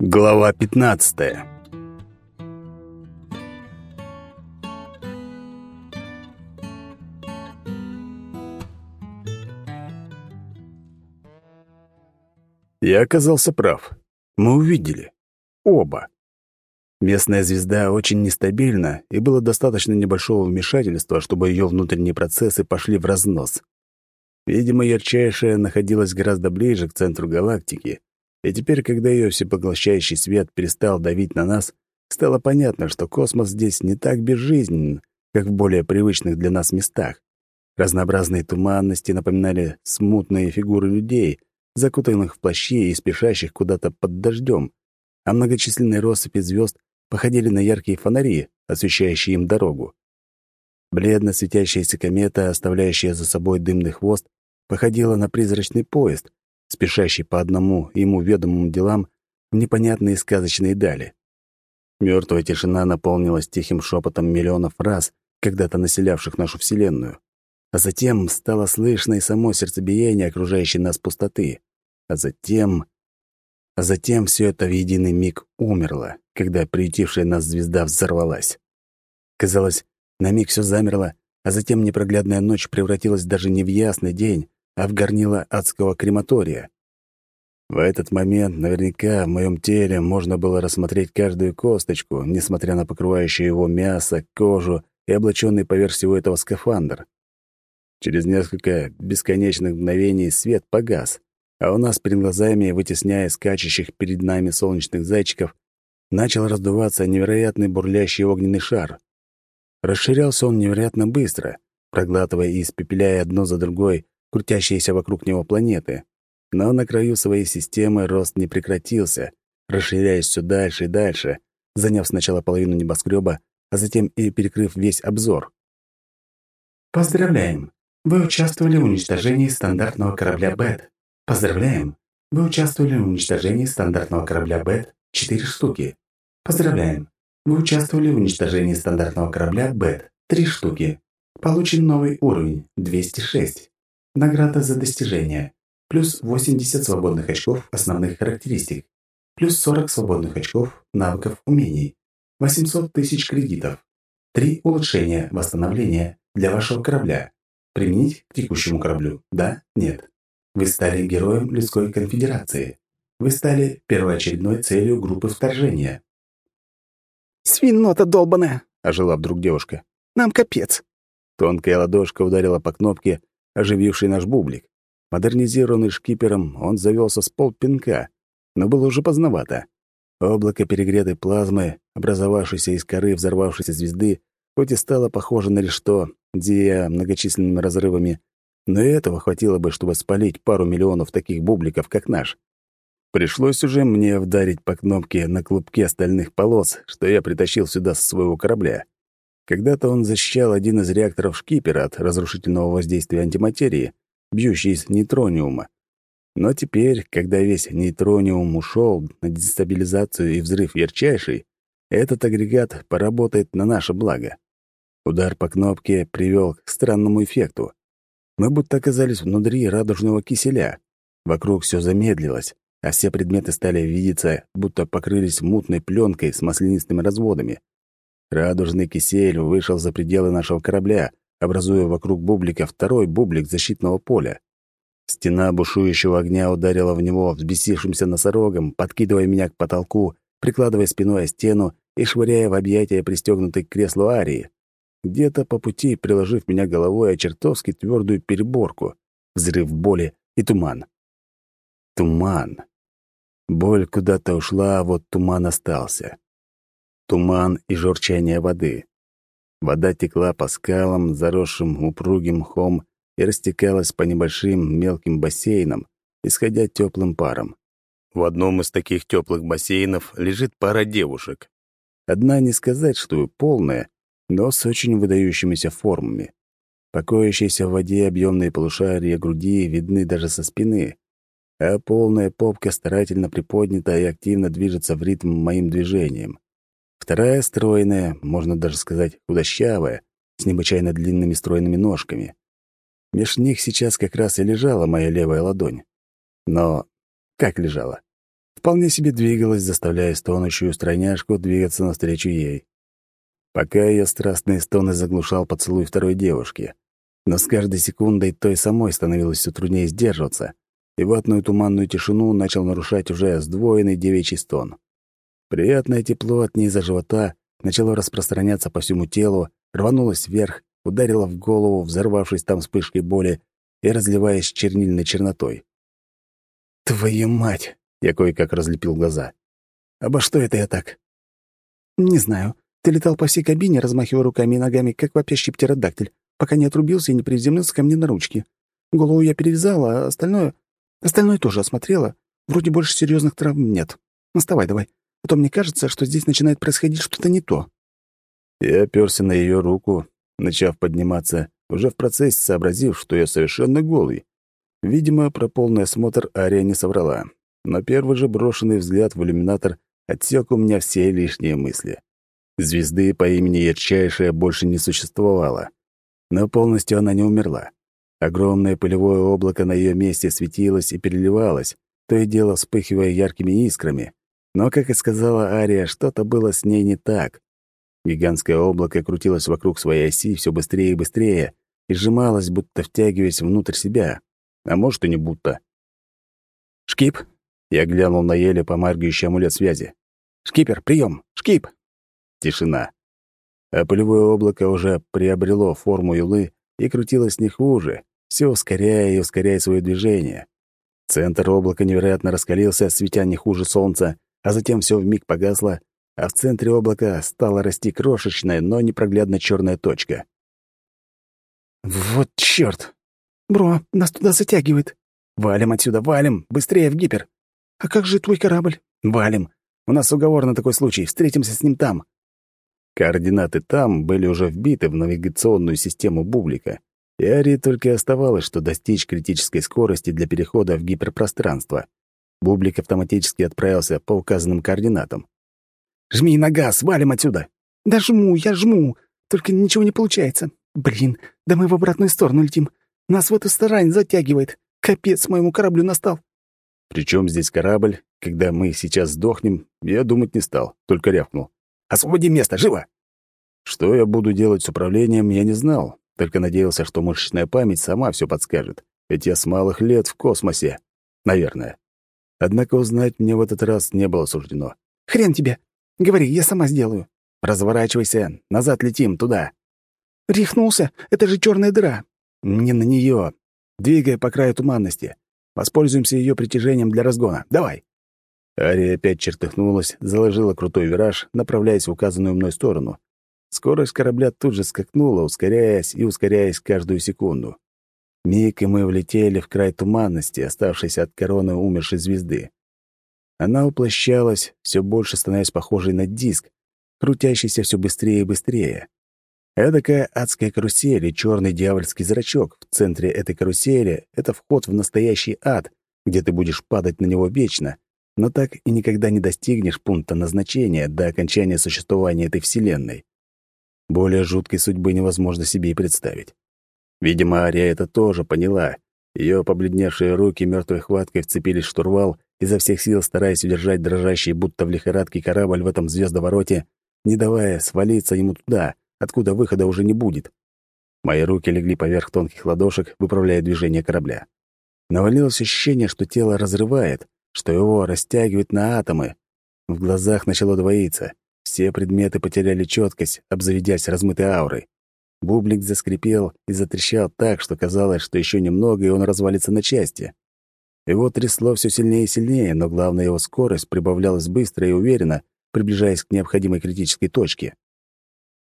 Глава 15. Я оказался прав. Мы увидели. Оба. Местная звезда очень нестабильна, и было достаточно небольшого вмешательства, чтобы ее внутренние процессы пошли в разнос. Видимо, ярчайшая находилась гораздо ближе к центру галактики, и теперь, когда ее всепоглощающий свет перестал давить на нас, стало понятно, что космос здесь не так безжизненен, как в более привычных для нас местах. Разнообразные туманности напоминали смутные фигуры людей, закутанных в плащи и спешащих куда-то под дождем, а многочисленные россыпи звезд походили на яркие фонари, освещающие им дорогу. Бледно светящаяся комета, оставляющая за собой дымный хвост, походила на призрачный поезд, спешащий по одному ему ведомым делам в непонятные сказочные дали. Мертвая тишина наполнилась тихим шепотом миллионов раз, когда-то населявших нашу Вселенную. А затем стало слышно и само сердцебиение окружающей нас пустоты. А затем... А затем все это в единый миг умерло, когда приютившая нас звезда взорвалась. Казалось, на миг все замерло, а затем непроглядная ночь превратилась даже не в ясный день, а в горнило адского крематория. В этот момент наверняка в моем теле можно было рассмотреть каждую косточку, несмотря на покрывающее его мясо, кожу и облаченный поверх всего этого скафандр. Через несколько бесконечных мгновений свет погас, а у нас перед глазами, вытесняя скачущих перед нами солнечных зайчиков, начал раздуваться невероятный бурлящий огненный шар. Расширялся он невероятно быстро, проглатывая и испепеляя одно за другой крутящиеся вокруг него планеты. Но на краю своей системы рост не прекратился, расширяясь все дальше и дальше, заняв сначала половину небоскреба, а затем и перекрыв весь обзор. Поздравляем! Вы участвовали в уничтожении стандартного корабля «Бет». Поздравляем! Вы участвовали в уничтожении стандартного корабля «Бет» четыре штуки. Поздравляем! Вы участвовали в уничтожении стандартного корабля «Бет» три штуки. Получен новый уровень 206. Награда за достижение. Плюс 80 свободных очков основных характеристик. Плюс 40 свободных очков навыков умений. 800 тысяч кредитов. Три улучшения восстановления для вашего корабля. Применить к текущему кораблю? Да? Нет? Вы стали героем людской конфедерации. Вы стали первоочередной целью группы вторжения. «Свинота долбаная!» — ожила вдруг девушка. «Нам капец!» Тонкая ладошка ударила по кнопке, ожививший наш бублик. Модернизированный шкипером, он завелся с полпинка, но было уже поздновато. Облако перегретой плазмы, образовавшейся из коры взорвавшейся звезды, хоть и стало похоже на что, зия многочисленными разрывами, но и этого хватило бы, чтобы спалить пару миллионов таких бубликов, как наш. Пришлось уже мне вдарить по кнопке на клубке стальных полос, что я притащил сюда со своего корабля. Когда-то он защищал один из реакторов шкипера от разрушительного воздействия антиматерии, бьющей из нейтрониума. Но теперь, когда весь нейтрониум ушел на дестабилизацию и взрыв ярчайший, этот агрегат поработает на наше благо. Удар по кнопке привел к странному эффекту. Мы будто оказались внутри радужного киселя. Вокруг все замедлилось, а все предметы стали видеться, будто покрылись мутной пленкой с маслянистыми разводами. Радужный кисель вышел за пределы нашего корабля, образуя вокруг бублика второй бублик защитного поля. Стена бушующего огня ударила в него взбесившимся носорогом, подкидывая меня к потолку, прикладывая спиной о стену и швыряя в объятия пристегнутой к креслу Арии. Где-то по пути, приложив меня головой о чертовски твердую переборку, взрыв боли и туман. Туман. Боль куда-то ушла, а вот туман остался туман и журчание воды. Вода текла по скалам, заросшим упругим мхом, и растекалась по небольшим мелким бассейнам, исходя теплым паром. В одном из таких теплых бассейнов лежит пара девушек. Одна не сказать, что полная, но с очень выдающимися формами. Покоящиеся в воде объемные полушария груди видны даже со спины, а полная попка старательно приподнята и активно движется в ритм моим движениям. Вторая стройная, можно даже сказать, худощавая, с необычайно длинными стройными ножками. Меж них сейчас как раз и лежала моя левая ладонь. Но как лежала? вполне себе двигалась, заставляя стонущую стройняшку двигаться навстречу ей. Пока ее страстные стоны заглушал поцелуй второй девушки. Но с каждой секундой той самой становилось все труднее сдерживаться, и ватную туманную тишину начал нарушать уже сдвоенный девичий стон. Приятное тепло от низа живота начало распространяться по всему телу, рванулось вверх, ударило в голову, взорвавшись там вспышкой боли и разливаясь чернильной чернотой. «Твою мать!» — я кое-как разлепил глаза. «Обо что это я так?» «Не знаю. Ты летал по всей кабине, размахивая руками и ногами, как вопящий птеродактиль, пока не отрубился и не приземлился ко мне на ручки. Голову я перевязала, а остальное... Остальное тоже осмотрела. Вроде больше серьезных травм нет. Вставай давай, а то мне кажется, что здесь начинает происходить что-то не то». Я оперся на ее руку, начав подниматься, уже в процессе сообразив, что я совершенно голый. Видимо, про полный осмотр Ария не соврала, но первый же брошенный взгляд в иллюминатор отсек у меня все лишние мысли. Звезды по имени Ярчайшая больше не существовало. Но полностью она не умерла. Огромное пылевое облако на ее месте светилось и переливалось, то и дело вспыхивая яркими искрами. Но, как и сказала Ария, что-то было с ней не так. Гигантское облако крутилось вокруг своей оси все быстрее и быстрее и сжималось, будто втягиваясь внутрь себя. А может, и не будто. «Шкип!» — я глянул на еле помаргающий амулет связи. «Шкипер, прием! Шкип!» Тишина. А пылевое облако уже приобрело форму юлы и крутилось не хуже, все ускоряя и ускоряя свое движение. Центр облака невероятно раскалился, светя не хуже солнца, а затем все вмиг погасло, а в центре облака стала расти крошечная, но непроглядно черная точка. «Вот чёрт! Бро, нас туда затягивает. Валим отсюда, валим! Быстрее в гипер! А как же твой корабль? Валим! У нас уговор на такой случай, встретимся с ним там!» Координаты там были уже вбиты в навигационную систему Бублика, и Арии только оставалось, что достичь критической скорости для перехода в гиперпространство. Бублик автоматически отправился по указанным координатам. «Жми на газ, валим отсюда!» «Да жму, я жму, только ничего не получается. Блин, да мы в обратную сторону летим. Нас в эту сторону затягивает. Капец моему кораблю настал». Причем здесь корабль, когда мы сейчас сдохнем, я думать не стал, только рявкнул. Освободи место, живо!» Что я буду делать с управлением, я не знал, только надеялся, что мышечная память сама все подскажет, ведь я с малых лет в космосе. Наверное. Однако узнать мне в этот раз не было суждено. «Хрен тебе! Говори, я сама сделаю!» «Разворачивайся, назад летим, туда!» «Рехнулся? Это же черная дыра!» «Не на нее. Двигай по краю туманности. Воспользуемся ее притяжением для разгона. Давай!» Ария опять чертыхнулась, заложила крутой вираж, направляясь в указанную мной сторону. Скорость корабля тут же скакнула, ускоряясь и ускоряясь каждую секунду. Миг, и мы влетели в край туманности, оставшейся от короны умершей звезды. Она уплощалась, все больше становясь похожей на диск, крутящийся все быстрее и быстрее. Эдакая адская карусель и черный дьявольский зрачок в центре этой карусели — это вход в настоящий ад, где ты будешь падать на него вечно — но так и никогда не достигнешь пункта назначения до окончания существования этой Вселенной. Более жуткой судьбы невозможно себе и представить. Видимо, Ария это тоже поняла. Ее побледневшие руки мертвой хваткой вцепились в штурвал, изо всех сил стараясь удержать дрожащий, будто в лихорадке корабль в этом звездовороте, не давая свалиться ему туда, откуда выхода уже не будет. Мои руки легли поверх тонких ладошек, выправляя движение корабля. Навалилось ощущение, что тело разрывает, что его растягивает на атомы. В глазах начало двоиться. Все предметы потеряли четкость, обзаведясь размытой аурой. Бублик заскрипел и затрещал так, что казалось, что еще немного, и он развалится на части. Его трясло все сильнее и сильнее, но главное, его скорость прибавлялась быстро и уверенно, приближаясь к необходимой критической точке.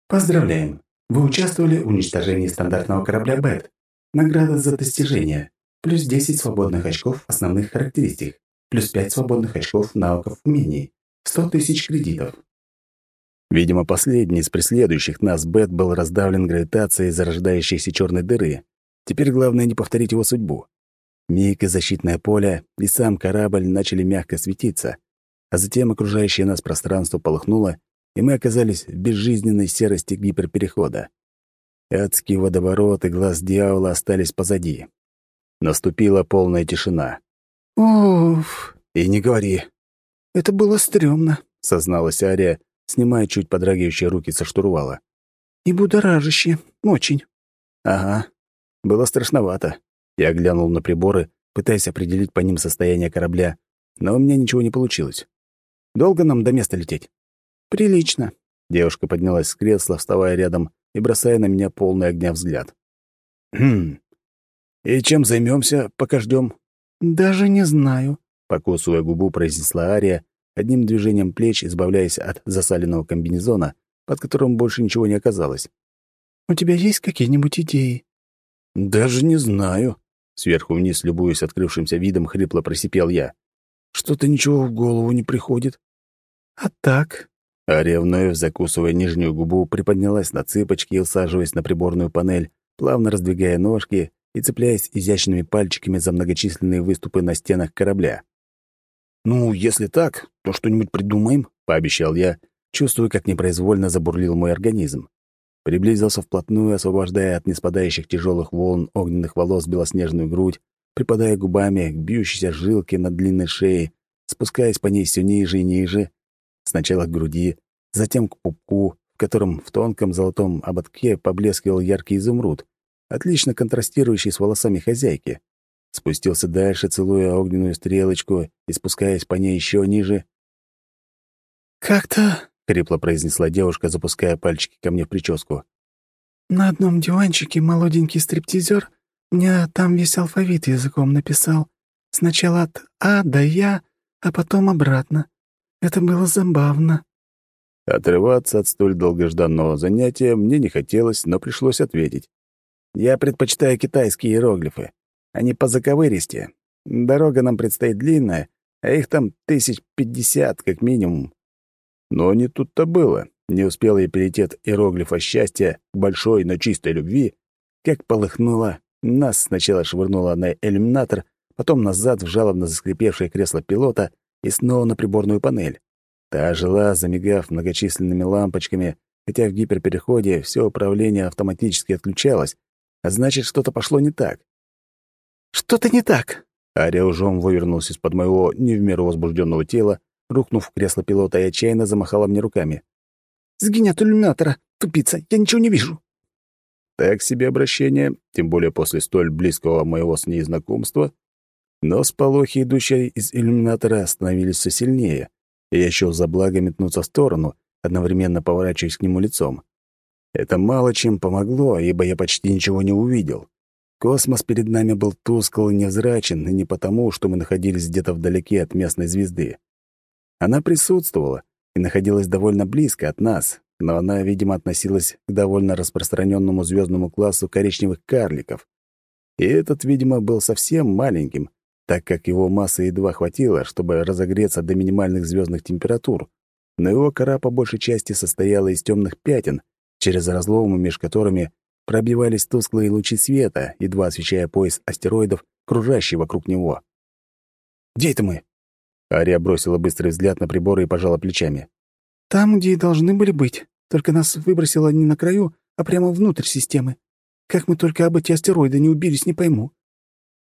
Поздравляем! Вы участвовали в уничтожении стандартного корабля «Бет». Награда за достижение. Плюс 10 свободных очков основных характеристик плюс 5 свободных очков навыков умений, 100 тысяч кредитов. Видимо, последний из преследующих нас Бет был раздавлен гравитацией зарождающейся черной дыры. Теперь главное не повторить его судьбу. Миг и защитное поле, и сам корабль начали мягко светиться, а затем окружающее нас пространство полыхнуло, и мы оказались в безжизненной серости гиперперехода. Адский водоворот и глаз дьявола остались позади. Наступила полная тишина. «Уф!» «И не говори. «Это было стрёмно», — созналась Ария, снимая чуть подрагивающие руки со штурвала. «И будоражище. Очень». «Ага. Было страшновато». Я глянул на приборы, пытаясь определить по ним состояние корабля, но у меня ничего не получилось. «Долго нам до места лететь?» «Прилично». Девушка поднялась с кресла, вставая рядом и бросая на меня полный огня взгляд. «Хм. И чем займемся, пока ждем? «Даже не знаю», — покусывая губу, произнесла Ария, одним движением плеч избавляясь от засаленного комбинезона, под которым больше ничего не оказалось. «У тебя есть какие-нибудь идеи?» «Даже не знаю», — сверху вниз, любуясь открывшимся видом, хрипло просипел я. «Что-то ничего в голову не приходит». «А так?» Ария, вновь закусывая нижнюю губу, приподнялась на цыпочки, усаживаясь на приборную панель, плавно раздвигая ножки и цепляясь изящными пальчиками за многочисленные выступы на стенах корабля. «Ну, если так, то что-нибудь придумаем», — пообещал я, чувствуя, как непроизвольно забурлил мой организм. Приблизился вплотную, освобождая от неспадающих тяжелых волн огненных волос белоснежную грудь, припадая губами к бьющейся жилке на длинной шее, спускаясь по ней все ниже и ниже, сначала к груди, затем к пупку, в котором в тонком золотом ободке поблескивал яркий изумруд, отлично контрастирующий с волосами хозяйки. Спустился дальше, целуя огненную стрелочку и спускаясь по ней еще ниже. «Как-то — хрипло произнесла девушка, запуская пальчики ко мне в прическу. «На одном диванчике молоденький стриптизер мне там весь алфавит языком написал. Сначала от А до Я, а потом обратно. Это было забавно». Отрываться от столь долгожданного занятия мне не хотелось, но пришлось ответить. «Я предпочитаю китайские иероглифы. Они по заковыристе. Дорога нам предстоит длинная, а их там тысяч пятьдесят как минимум. Но не тут-то было. Не успел я перейти от иероглифа счастья к большой, но чистой любви, как полыхнуло, нас сначала швырнуло на иллюминатор, потом назад в жалобно заскрипевшее кресло пилота и снова на приборную панель. Та жила, замигав многочисленными лампочками, хотя в гиперпереходе все управление автоматически отключалось, а значит, что-то пошло не так. «Что-то не так!» Ария ужом вывернулся из-под моего не в меру возбужденного тела рухнув в кресло пилота и отчаянно замахала мне руками. «Сгинь от иллюминатора, тупица, я ничего не вижу». Так себе обращение, тем более после столь близкого моего с ней знакомства. Но сполохи, идущие из иллюминатора, становились все сильнее, и я счёл за благо метнуться в сторону, одновременно поворачиваясь к нему лицом. Это мало чем помогло, ибо я почти ничего не увидел. Космос перед нами был тускл и невзрачен, и не потому, что мы находились где-то вдалеке от местной звезды. Она присутствовала и находилась довольно близко от нас, но она, видимо, относилась к довольно распространенному звездному классу коричневых карликов. И этот, видимо, был совсем маленьким, так как его массы едва хватило, чтобы разогреться до минимальных звездных температур, но его кора по большей части состояла из темных пятен, через разломы, между которыми пробивались тусклые лучи света, едва освещая пояс астероидов, кружащий вокруг него. «Где это мы?» Ария бросила быстрый взгляд на приборы и пожала плечами. «Там, где и должны были быть. Только нас выбросило не на краю, а прямо внутрь системы. Как мы только об эти астероиды не убились, не пойму».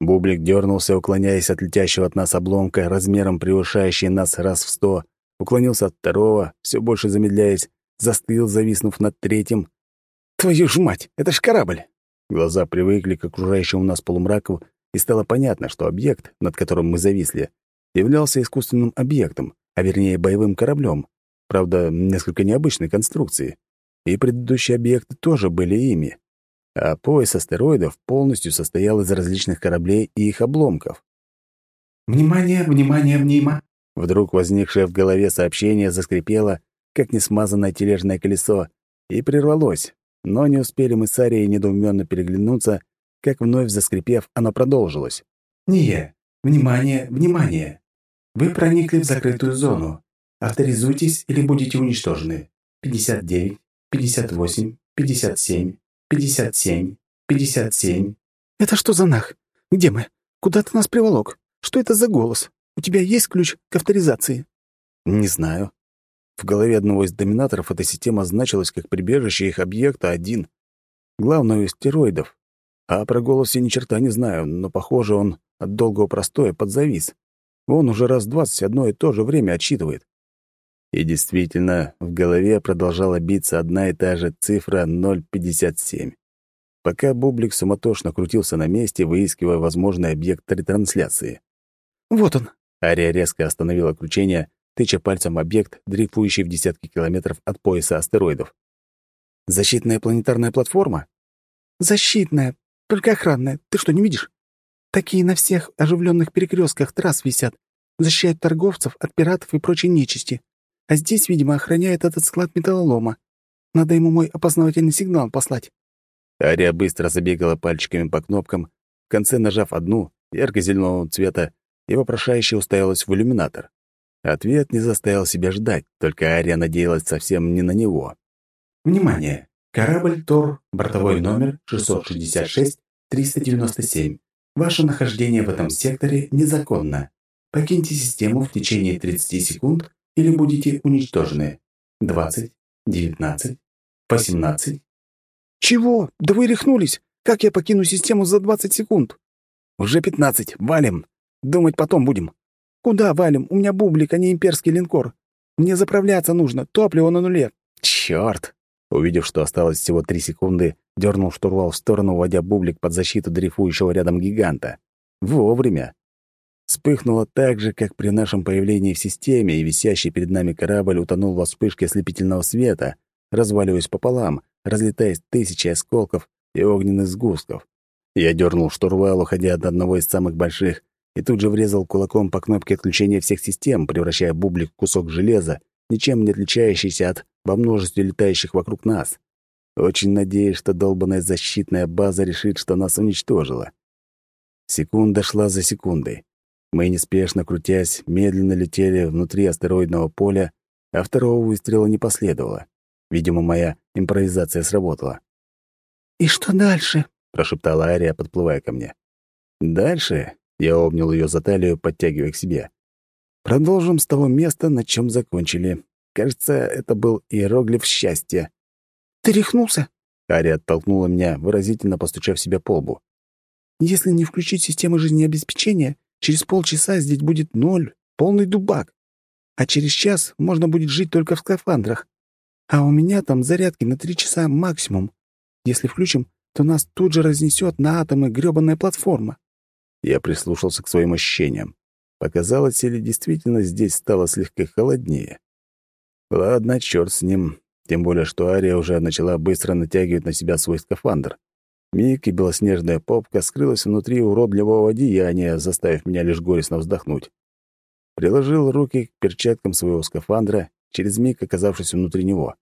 Бублик дернулся, уклоняясь от летящего от нас обломка, размером превышающий нас раз в сто, уклонился от второго, все больше замедляясь, застыл, зависнув над третьим. «Твою ж мать, это ж корабль!» Глаза привыкли к окружающему нас полумраку, и стало понятно, что объект, над которым мы зависли, являлся искусственным объектом, а вернее боевым кораблем, правда, несколько необычной конструкции. И предыдущие объекты тоже были ими. А пояс астероидов полностью состоял из различных кораблей и их обломков. «Внимание, внимание, внима!» Вдруг возникшее в голове сообщение заскрипело, как несмазанное тележное колесо, и прервалось, но не успели мы с Арией недоуменно переглянуться, как вновь заскрипев, оно продолжилось. «Не, Внимание, внимание! Вы проникли в закрытую зону. Авторизуйтесь или будете уничтожены. 59, 58, 57, 57, 57. Это что за нах? Где мы? Куда ты нас приволок? Что это за голос? У тебя есть ключ к авторизации? Не знаю. В голове одного из доминаторов эта система значилась как прибежище их объекта один. Главное, у стероидов. А про голос я ни черта не знаю, но, похоже, он от долгого простоя подзавис. Он уже раз двадцать одно и то же время отсчитывает. И действительно, в голове продолжала биться одна и та же цифра 0,57. Пока Бублик суматошно крутился на месте, выискивая возможный объект ретрансляции. «Вот он!» Ария резко остановила кручение, тыча пальцем объект, дрейфующий в десятки километров от пояса астероидов. «Защитная планетарная платформа?» «Защитная, только охранная. Ты что, не видишь? Такие на всех оживленных перекрестках трасс висят. Защищают торговцев от пиратов и прочей нечисти. А здесь, видимо, охраняет этот склад металлолома. Надо ему мой опознавательный сигнал послать». Ария быстро забегала пальчиками по кнопкам, в конце нажав одну, ярко-зеленого цвета, и вопрошающе уставилась в иллюминатор. Ответ не заставил себя ждать, только Ария надеялась совсем не на него. «Внимание! Корабль Тор, бортовой номер 666-397. Ваше нахождение в этом секторе незаконно. Покиньте систему в течение 30 секунд или будете уничтожены. 20, 19, 18. «Чего? Да вы рехнулись! Как я покину систему за 20 секунд?» «Уже 15. Валим. Думать потом будем». «Куда валим? У меня бублик, а не имперский линкор. Мне заправляться нужно, топливо на нуле». «Чёрт!» Увидев, что осталось всего три секунды, дернул штурвал в сторону, уводя бублик под защиту дрейфующего рядом гиганта. Вовремя. Вспыхнуло так же, как при нашем появлении в системе, и висящий перед нами корабль утонул во вспышке ослепительного света, разваливаясь пополам, разлетаясь тысячи осколков и огненных сгустков. Я дернул штурвал, уходя от одного из самых больших, и тут же врезал кулаком по кнопке отключения всех систем, превращая бублик в кусок железа, ничем не отличающийся от во множестве летающих вокруг нас. Очень надеюсь, что долбанная защитная база решит, что нас уничтожила. Секунда шла за секундой. Мы, неспешно крутясь, медленно летели внутри астероидного поля, а второго выстрела не последовало. Видимо, моя импровизация сработала. «И что дальше?» — прошептала Ария, подплывая ко мне. «Дальше?» — я обнял ее за талию, подтягивая к себе. «Продолжим с того места, на чем закончили. Кажется, это был иероглиф счастья. «Ты рехнулся?» Ария оттолкнула меня, выразительно постучав себя по лбу. «Если не включить систему жизнеобеспечения, через полчаса здесь будет ноль, полный дубак. А через час можно будет жить только в скафандрах. А у меня там зарядки на три часа максимум. Если включим, то нас тут же разнесет на атомы грёбаная платформа». Я прислушался к своим ощущениям. Показалось, или действительно здесь стало слегка холоднее. Ладно, черт с ним. Тем более, что Ария уже начала быстро натягивать на себя свой скафандр. Миг и белоснежная попка скрылась внутри уродливого одеяния, заставив меня лишь горестно вздохнуть. Приложил руки к перчаткам своего скафандра, через миг оказавшись внутри него.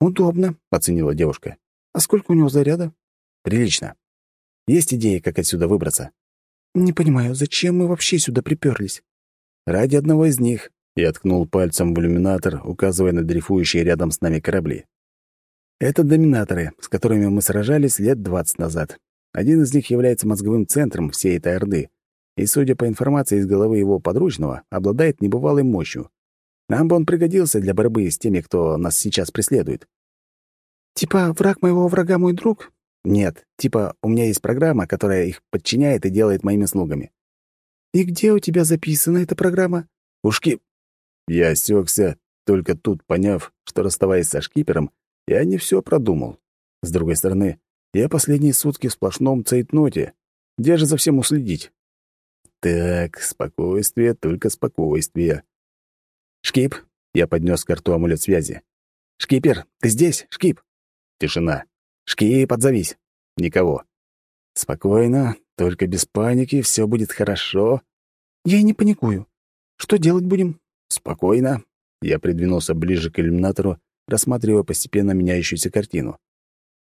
«Удобно», — оценила девушка. «А сколько у него заряда?» «Прилично. Есть идеи, как отсюда выбраться?» «Не понимаю, зачем мы вообще сюда приперлись?» «Ради одного из них. Я ткнул пальцем в иллюминатор, указывая на дрейфующие рядом с нами корабли. Это доминаторы, с которыми мы сражались лет двадцать назад. Один из них является мозговым центром всей этой Орды, и, судя по информации из головы его подручного, обладает небывалой мощью. Нам бы он пригодился для борьбы с теми, кто нас сейчас преследует. «Типа враг моего врага мой друг?» «Нет, типа у меня есть программа, которая их подчиняет и делает моими слугами». «И где у тебя записана эта программа?» «Ушки...» Я осекся, только тут поняв, что, расставаясь со шкипером, я не все продумал. С другой стороны, я последние сутки в сплошном цейтноте. Где же за всем уследить? Так, спокойствие, только спокойствие. «Шкип!» — я поднес к рту амулет связи. «Шкипер, ты здесь, Шкип?» Тишина. «Шкип, отзовись!» Никого. «Спокойно, только без паники, все будет хорошо». «Я и не паникую. Что делать будем?» «Спокойно». Я придвинулся ближе к иллюминатору, рассматривая постепенно меняющуюся картину.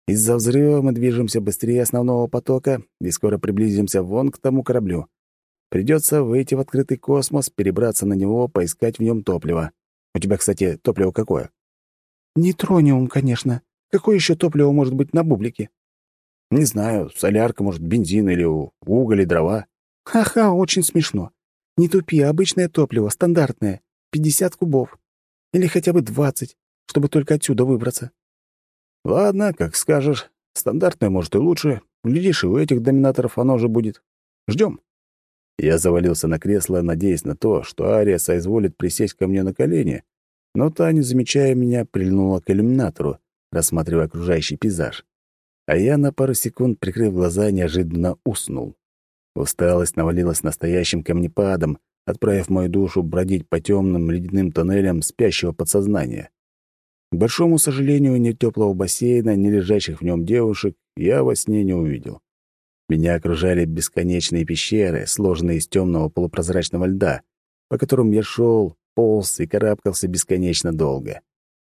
Из-за взрыва мы движемся быстрее основного потока и скоро приблизимся вон к тому кораблю. Придется выйти в открытый космос, перебраться на него, поискать в нем топливо. У тебя, кстати, топливо какое? Нейтрониум, конечно. Какое еще топливо может быть на бублике? Не знаю, солярка, может, бензин или уголь и дрова. Ха-ха, очень смешно. Не тупи, обычное топливо, стандартное. 50 кубов. Или хотя бы 20, чтобы только отсюда выбраться. Ладно, как скажешь. Стандартное, может, и лучше. Глядишь, и у этих доминаторов оно же будет. Ждем. Я завалился на кресло, надеясь на то, что Ария соизволит присесть ко мне на колени, но та, не замечая меня, прильнула к иллюминатору, рассматривая окружающий пейзаж. А я на пару секунд, прикрыв глаза, неожиданно уснул. Усталость навалилась настоящим камнепадом, отправив мою душу бродить по темным ледяным тоннелям спящего подсознания. К большому сожалению, ни теплого бассейна, ни лежащих в нем девушек я во сне не увидел. Меня окружали бесконечные пещеры, сложенные из темного полупрозрачного льда, по которым я шел, полз и карабкался бесконечно долго.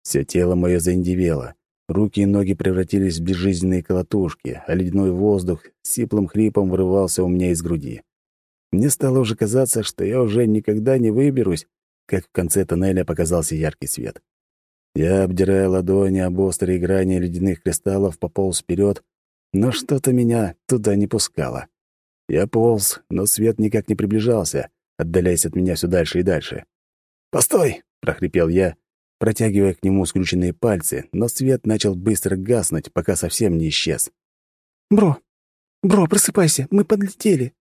Все тело мое заиндевело, руки и ноги превратились в безжизненные колотушки, а ледяной воздух с сиплым хрипом вырывался у меня из груди. Мне стало уже казаться, что я уже никогда не выберусь, как в конце тоннеля показался яркий свет. Я, обдирая ладони об острые грани ледяных кристаллов, пополз вперед, но что-то меня туда не пускало. Я полз, но свет никак не приближался, отдаляясь от меня все дальше и дальше. «Постой!» — прохрипел я, протягивая к нему скрюченные пальцы, но свет начал быстро гаснуть, пока совсем не исчез. «Бро! Бро, просыпайся! Мы подлетели!»